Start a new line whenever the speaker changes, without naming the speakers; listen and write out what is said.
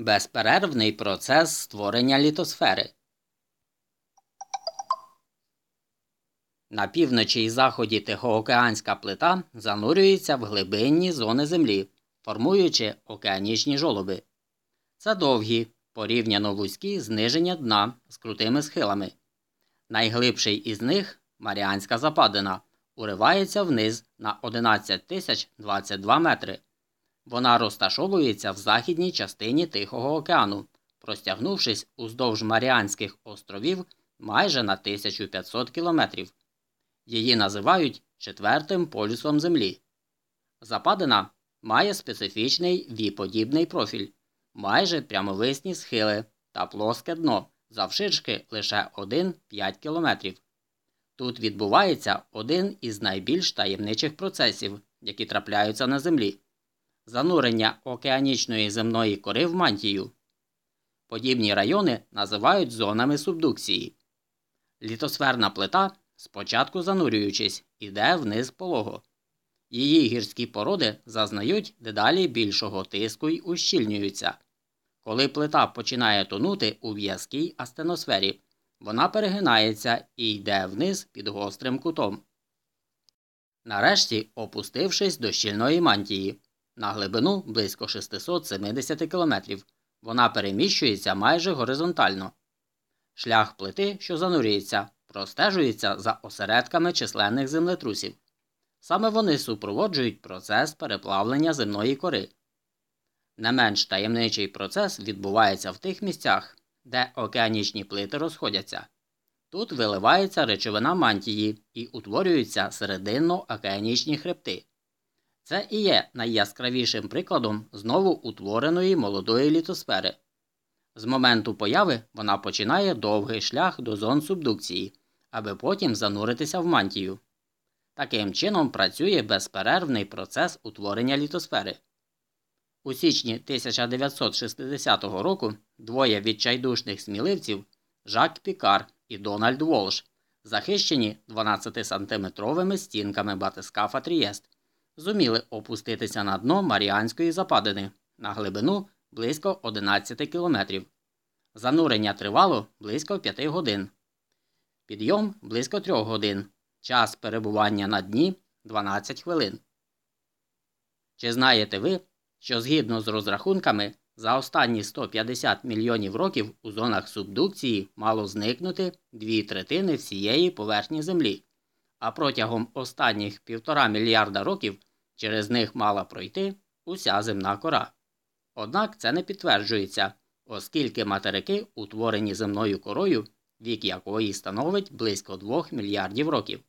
Безперервний процес створення літосфери. На півночі і заході Тихоокеанська плита занурюється в глибинні зони Землі, формуючи океанічні жолоби. Це довгі, порівняно вузькі зниження дна з крутими схилами. Найглибший із них Маріанська Западина, уривається вниз на 11 тисяч 22 метри. Вона розташовується в західній частині Тихого океану, простягнувшись уздовж Маріанських островів майже на 1500 кілометрів. Її називають четвертим полюсом Землі. Западина має специфічний віподібний профіль, майже прямовисні схили та плоске дно завширшки лише 1-5 км. Тут відбувається один із найбільш таємничих процесів, які трапляються на Землі занурення океанічної земної кори в мантію. Подібні райони називають зонами субдукції. Літосферна плита, спочатку занурюючись, іде вниз полого. Її гірські породи зазнають дедалі більшого тиску й ущільнюються. Коли плита починає тонути у в'язкій астеносфері, вона перегинається і йде вниз під гострим кутом. Нарешті, опустившись до щільної мантії, на глибину близько 670 км, вона переміщується майже горизонтально. Шлях плити, що занурюється, простежується за осередками численних землетрусів. Саме вони супроводжують процес переплавлення земної кори. Не менш таємничий процес відбувається в тих місцях, де океанічні плити розходяться. Тут виливається речовина мантії і утворюються серединно-океанічні хребти. Це і є найяскравішим прикладом знову утвореної молодої літосфери. З моменту появи вона починає довгий шлях до зон субдукції, аби потім зануритися в мантію. Таким чином працює безперервний процес утворення літосфери. У січні 1960 року двоє відчайдушних сміливців Жак Пікар і Дональд Волш, захищені 12-сантиметровими стінками батискафа Трієст, зуміли опуститися на дно Маріанської западини на глибину близько 11 кілометрів. Занурення тривало близько 5 годин. Підйом близько 3 годин. Час перебування на дні 12 хвилин. Чи знаєте ви, що згідно з розрахунками за останні 150 мільйонів років у зонах субдукції мало зникнути дві третини всієї поверхні Землі, а протягом останніх півтора мільярда років через них мала пройти уся земна кора. Однак це не підтверджується, оскільки материки утворені земною корою, вік якої становить близько 2 мільярдів років.